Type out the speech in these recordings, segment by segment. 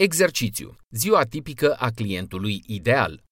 Exercițiu. Ziua tipică a clientului ideal.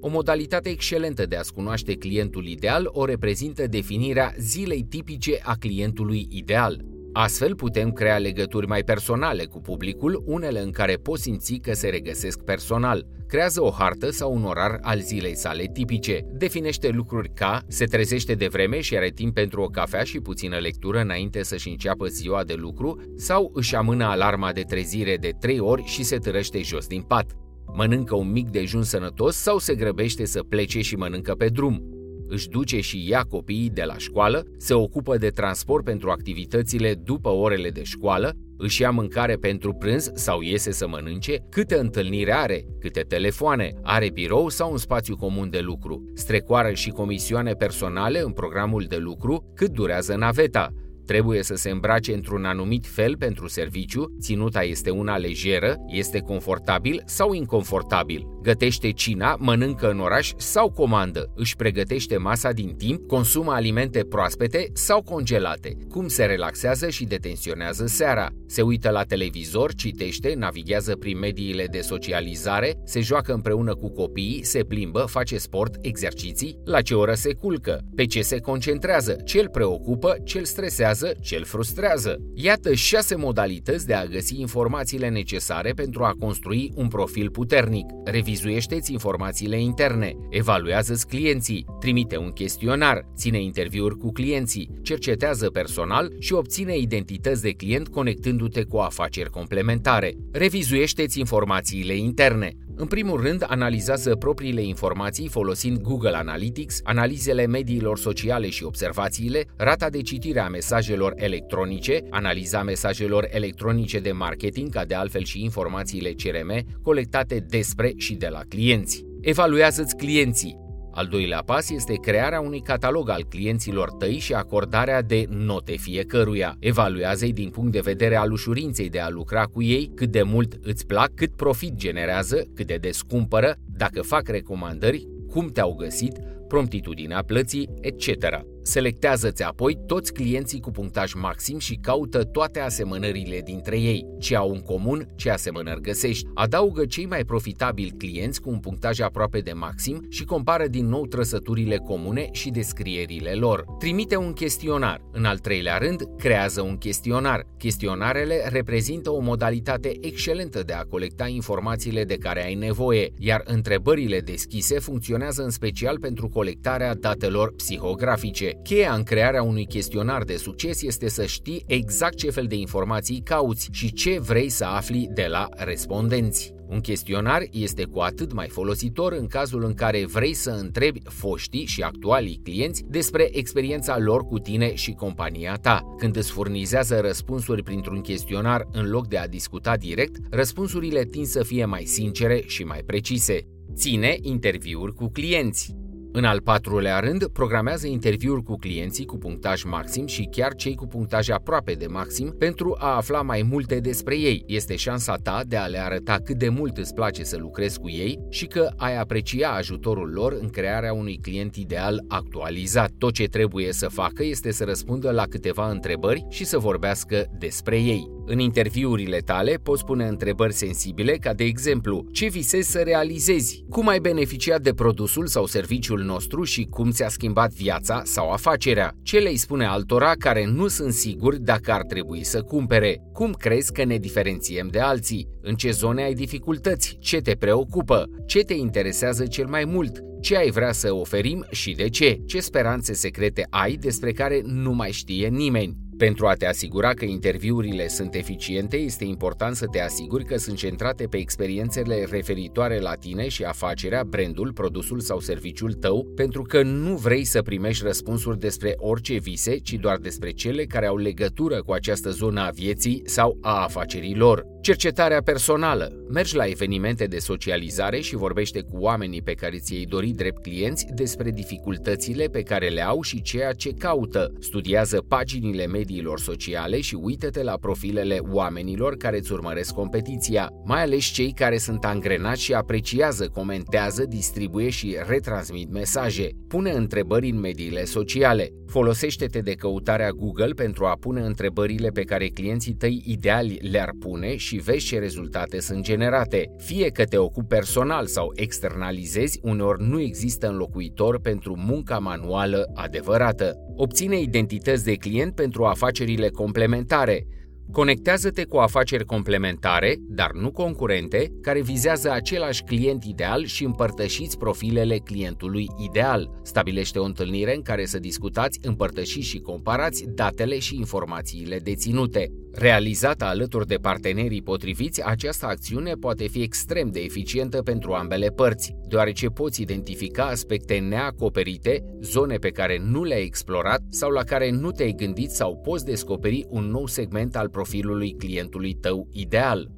O modalitate excelentă de a-ți cunoaște clientul ideal o reprezintă definirea zilei tipice a clientului ideal. Astfel putem crea legături mai personale cu publicul, unele în care poți simți că se regăsesc personal. Creează o hartă sau un orar al zilei sale tipice. Definește lucruri ca se trezește de vreme și are timp pentru o cafea și puțină lectură înainte să-și înceapă ziua de lucru sau își amână alarma de trezire de 3 ori și se târăște jos din pat. Mănâncă un mic dejun sănătos sau se grăbește să plece și mănâncă pe drum își duce și ia copiii de la școală, se ocupă de transport pentru activitățile după orele de școală, își ia mâncare pentru prânz sau iese să mănânce, câte întâlniri are, câte telefoane, are birou sau un spațiu comun de lucru, strecoară și comisioane personale în programul de lucru, cât durează naveta, Trebuie să se îmbrace într-un anumit fel pentru serviciu, ținuta este una lejeră, este confortabil sau inconfortabil. Gătește cina, mănâncă în oraș sau comandă, își pregătește masa din timp, consumă alimente proaspete sau congelate, cum se relaxează și detensionează seara, se uită la televizor, citește, navighează prin mediile de socializare, se joacă împreună cu copiii, se plimbă, face sport, exerciții, la ce oră se culcă, pe ce se concentrează, ce îl preocupă, ce îl stresează motivează, ce îl frustrează. Iată șase modalități de a găsi informațiile necesare pentru a construi un profil puternic. Revizuiește-ți informațiile interne, evaluează-ți clienții, trimite un chestionar, ține interviuri cu clienții, cercetează personal și obține identități de client conectându-te cu afaceri complementare. Revizuiește-ți informațiile interne, în primul rând, analizează propriile informații folosind Google Analytics, analizele mediilor sociale și observațiile, rata de citire a mesajelor electronice, analiza mesajelor electronice de marketing, ca de altfel și informațiile CRM colectate despre și de la clienți. Evaluează-ți clienții, al doilea pas este crearea unui catalog al clienților tăi și acordarea de note fiecăruia. Evaluează-i din punct de vedere al ușurinței de a lucra cu ei, cât de mult îți plac, cât profit generează, cât de descumpără, dacă fac recomandări, cum te-au găsit, promptitudinea plății, etc. Selectează-ți apoi toți clienții cu punctaj maxim și caută toate asemănările dintre ei, ce au în comun, ce asemănări găsești. Adaugă cei mai profitabili clienți cu un punctaj aproape de maxim și compară din nou trăsăturile comune și descrierile lor. Trimite un chestionar. În al treilea rând, creează un chestionar. Chestionarele reprezintă o modalitate excelentă de a colecta informațiile de care ai nevoie, iar întrebările deschise funcționează în special pentru colectarea datelor psihografice. Cheia în crearea unui chestionar de succes este să știi exact ce fel de informații cauți și ce vrei să afli de la respondenți. Un chestionar este cu atât mai folositor în cazul în care vrei să întrebi foștii și actualii clienți despre experiența lor cu tine și compania ta. Când îți furnizează răspunsuri printr-un chestionar în loc de a discuta direct, răspunsurile tind să fie mai sincere și mai precise. Ține interviuri cu clienți. În al patrulea rând, programează interviuri cu clienții cu punctaj maxim și chiar cei cu punctaj aproape de maxim pentru a afla mai multe despre ei. Este șansa ta de a le arăta cât de mult îți place să lucrezi cu ei și că ai aprecia ajutorul lor în crearea unui client ideal actualizat. Tot ce trebuie să facă este să răspundă la câteva întrebări și să vorbească despre ei. În interviurile tale poți pune întrebări sensibile ca de exemplu, ce visezi să realizezi, cum ai beneficiat de produsul sau serviciul nostru și cum ți-a schimbat viața sau afacerea, ce le spune altora care nu sunt siguri dacă ar trebui să cumpere, cum crezi că ne diferențiem de alții, în ce zone ai dificultăți, ce te preocupă, ce te interesează cel mai mult, ce ai vrea să oferim și de ce, ce speranțe secrete ai despre care nu mai știe nimeni. Pentru a te asigura că interviurile sunt eficiente, este important să te asiguri că sunt centrate pe experiențele referitoare la tine și afacerea, brandul, produsul sau serviciul tău, pentru că nu vrei să primești răspunsuri despre orice vise, ci doar despre cele care au legătură cu această zonă a vieții sau a afacerilor. Cercetarea personală. Mergi la evenimente de socializare și vorbește cu oamenii pe care ți-ai dori drept clienți despre dificultățile pe care le au și ceea ce caută. Studiază paginile mediilor sociale și uită-te la profilele oamenilor care îți urmăresc competiția, mai ales cei care sunt angrenați și apreciază, comentează, distribuie și retransmit mesaje. Pune întrebări în mediile sociale. Folosește-te de căutarea Google pentru a pune întrebările pe care clienții tăi ideali le-ar pune și și vezi ce rezultate sunt generate. Fie că te ocupi personal sau externalizezi, uneori nu există înlocuitor pentru munca manuală adevărată. Obține identități de client pentru afacerile complementare. Conectează-te cu afaceri complementare, dar nu concurente, care vizează același client ideal și împărtășiți profilele clientului ideal. Stabilește o întâlnire în care să discutați, împărtășiți și comparați datele și informațiile deținute. Realizată alături de partenerii potriviți, această acțiune poate fi extrem de eficientă pentru ambele părți, deoarece poți identifica aspecte neacoperite, zone pe care nu le-ai explorat sau la care nu te-ai gândit sau poți descoperi un nou segment al profilului clientului tău ideal.